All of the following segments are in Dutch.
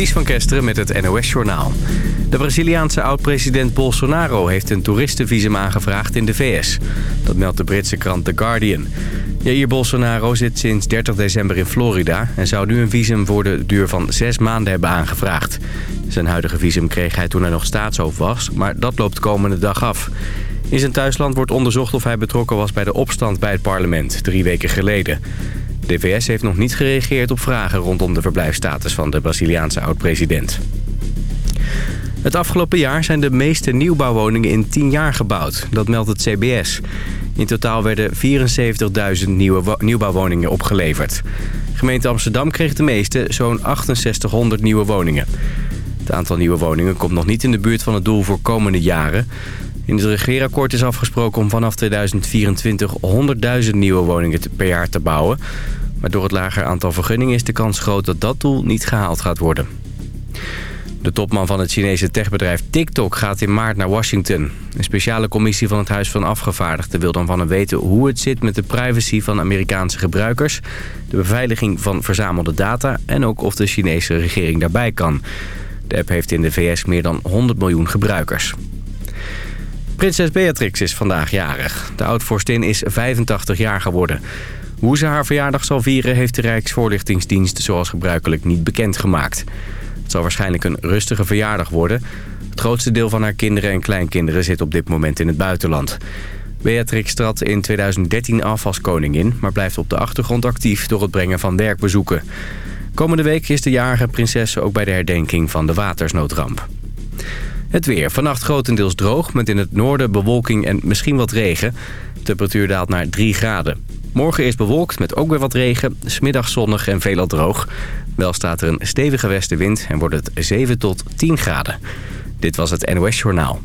Ties van Kesteren met het NOS-journaal. De Braziliaanse oud-president Bolsonaro heeft een toeristenvisum aangevraagd in de VS. Dat meldt de Britse krant The Guardian. Jair Bolsonaro zit sinds 30 december in Florida... en zou nu een visum voor de duur van zes maanden hebben aangevraagd. Zijn huidige visum kreeg hij toen hij nog staatshoofd was... maar dat loopt komende dag af. In zijn thuisland wordt onderzocht of hij betrokken was bij de opstand bij het parlement... drie weken geleden. De VS heeft nog niet gereageerd op vragen rondom de verblijfstatus van de Braziliaanse oud-president. Het afgelopen jaar zijn de meeste nieuwbouwwoningen in 10 jaar gebouwd. Dat meldt het CBS. In totaal werden 74.000 nieuwe nieuwbouwwoningen opgeleverd. Gemeente Amsterdam kreeg de meeste, zo'n 6800 nieuwe woningen. Het aantal nieuwe woningen komt nog niet in de buurt van het doel voor komende jaren. In het regeerakkoord is afgesproken om vanaf 2024 100.000 nieuwe woningen per jaar te bouwen. Maar door het lager aantal vergunningen is de kans groot dat dat doel niet gehaald gaat worden. De topman van het Chinese techbedrijf TikTok gaat in maart naar Washington. Een speciale commissie van het Huis van Afgevaardigden wil dan van hem weten hoe het zit met de privacy van Amerikaanse gebruikers, de beveiliging van verzamelde data en ook of de Chinese regering daarbij kan. De app heeft in de VS meer dan 100 miljoen gebruikers. Prinses Beatrix is vandaag jarig. De oud-vorstin is 85 jaar geworden. Hoe ze haar verjaardag zal vieren heeft de Rijksvoorlichtingsdienst zoals gebruikelijk niet bekendgemaakt. Het zal waarschijnlijk een rustige verjaardag worden. Het grootste deel van haar kinderen en kleinkinderen zit op dit moment in het buitenland. Beatrix trad in 2013 af als koningin, maar blijft op de achtergrond actief door het brengen van werkbezoeken. Komende week is de jarige prinses ook bij de herdenking van de watersnoodramp. Het weer. Vannacht grotendeels droog, met in het noorden bewolking en misschien wat regen. De temperatuur daalt naar 3 graden. Morgen is bewolkt met ook weer wat regen. Smiddag zonnig en veelal droog. Wel staat er een stevige westenwind en wordt het 7 tot 10 graden. Dit was het NOS Journaal.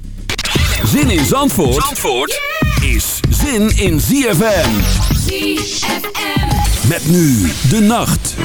Zin in Zandvoort, Zandvoort is zin in ZFM. ZFM. Met nu de nacht.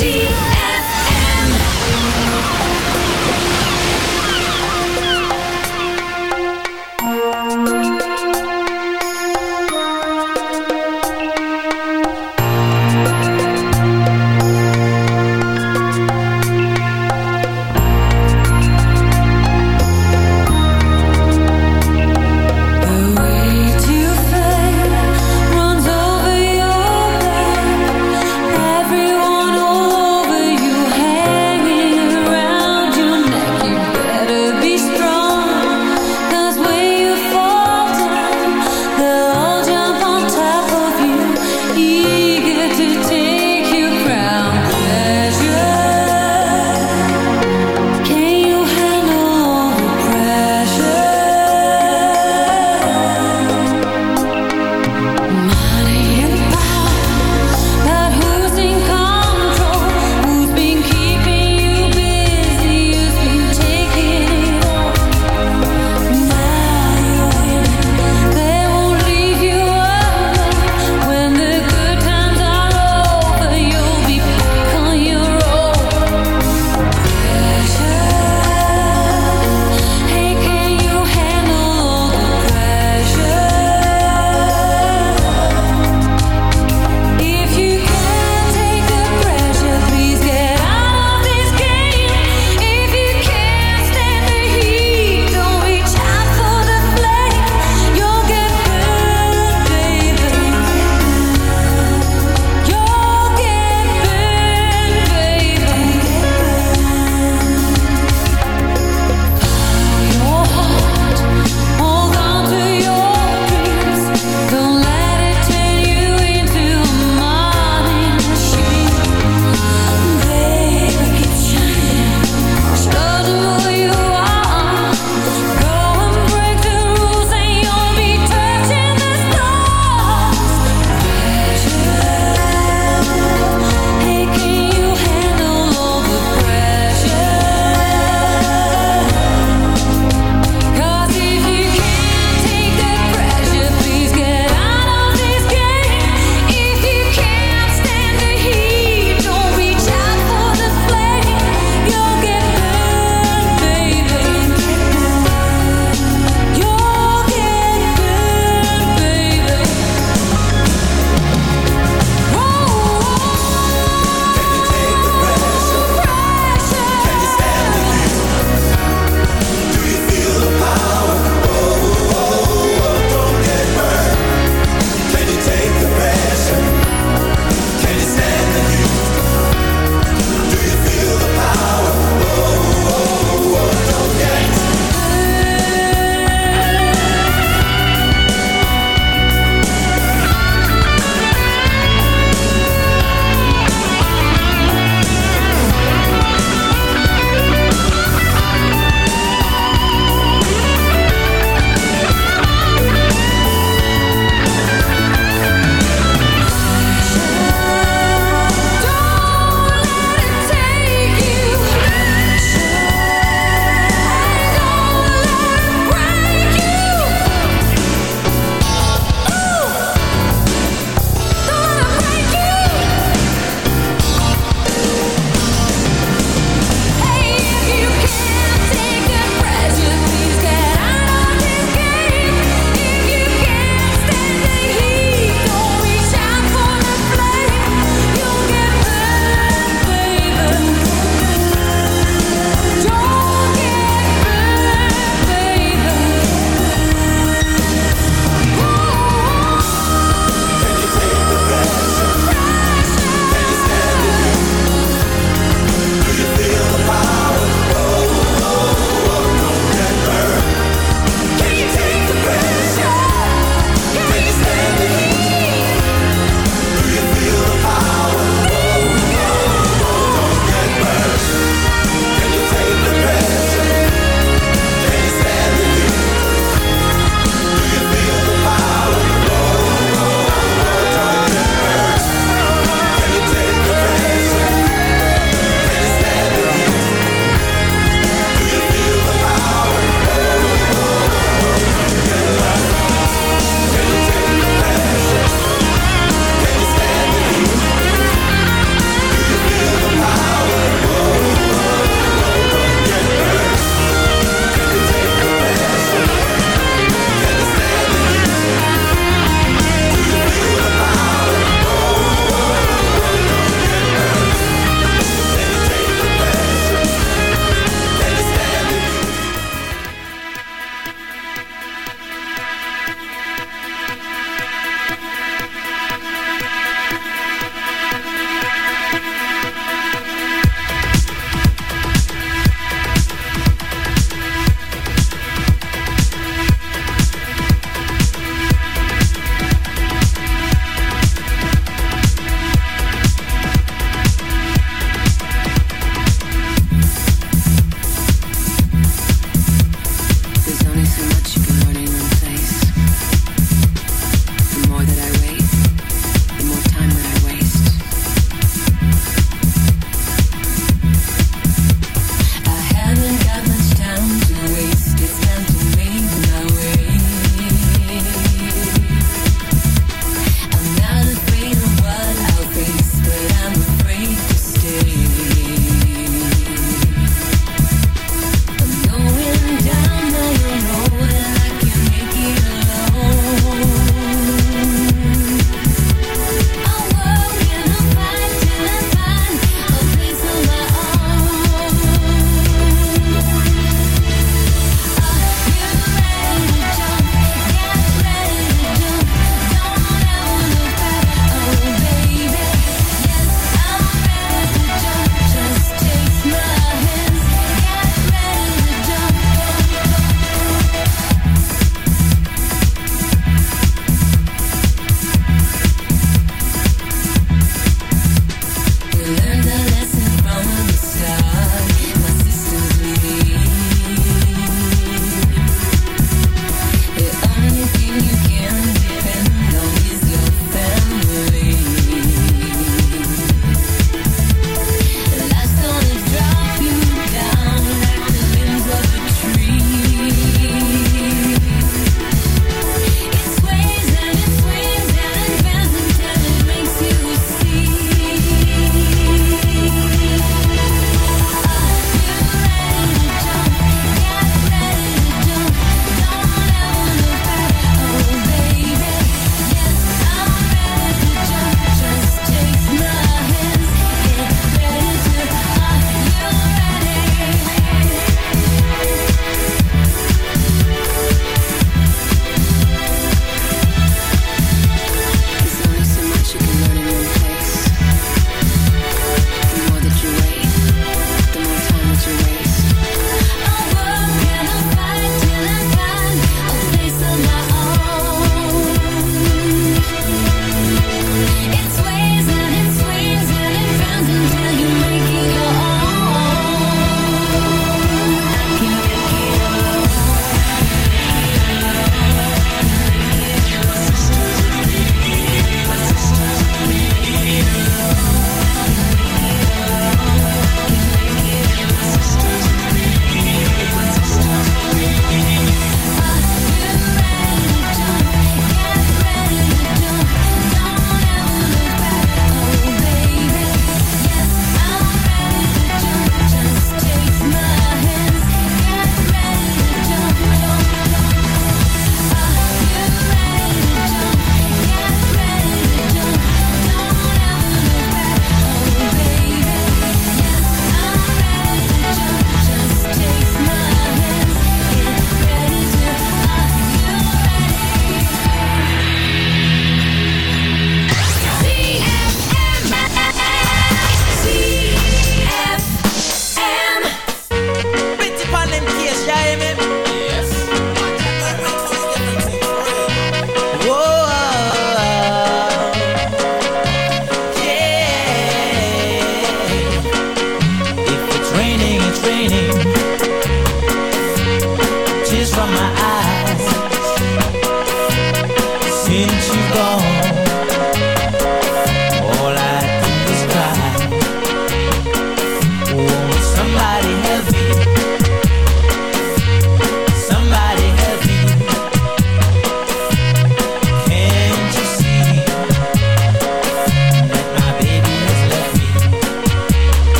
See?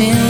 pretend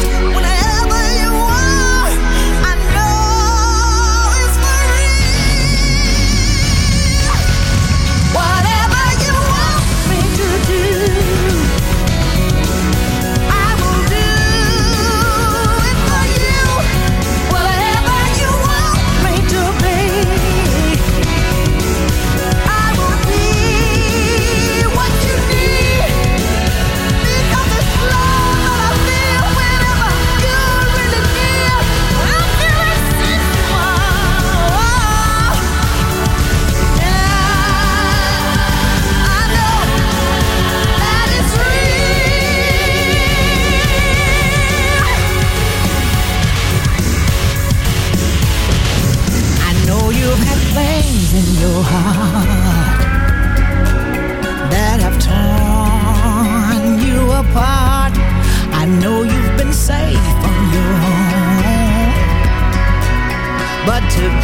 But together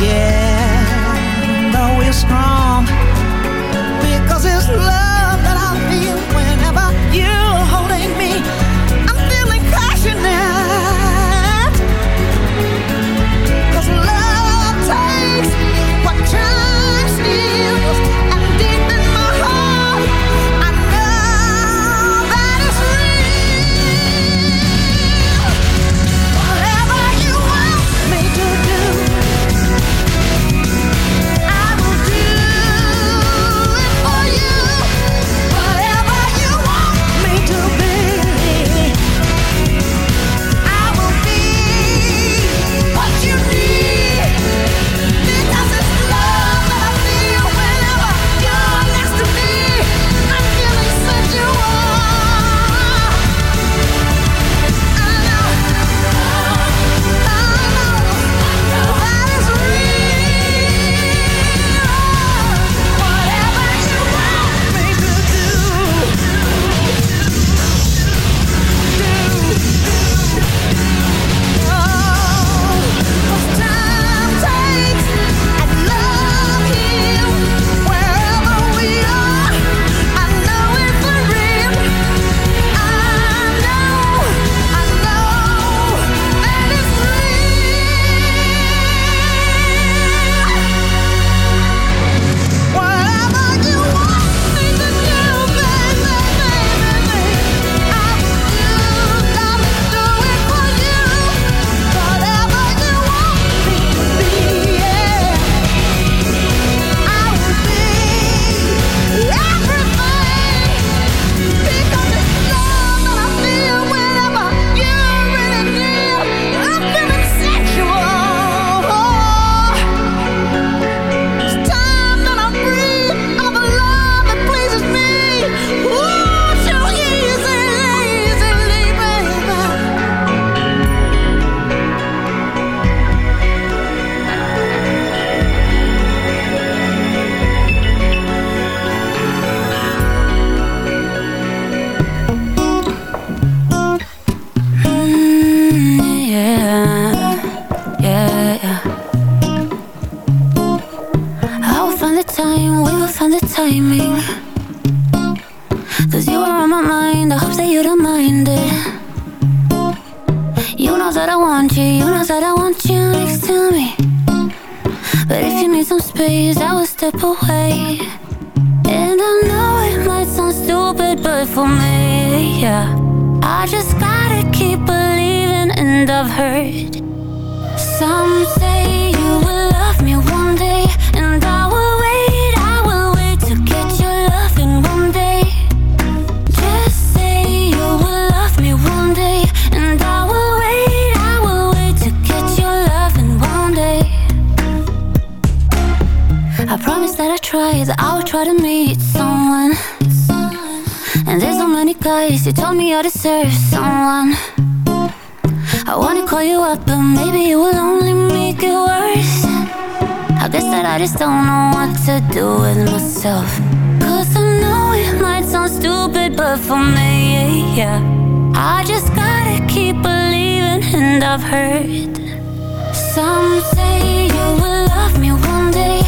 we're strong because it's love that I feel. but for me, yeah. I just gotta keep believing, and I've heard some say you will love me one day.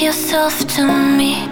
yourself to me.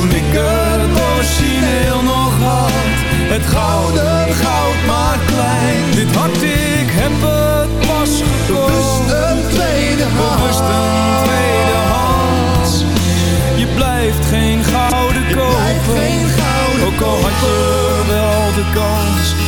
toen ik het origineel nog had. Het gouden goud maar klein. Dit hart ik heb het pas gekocht. Een tweede hand. Een tweede hand. Je blijft geen gouden kopen. Geen ook al had je wel de kans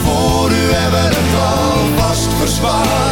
voor u hebben het alvast verzwaard.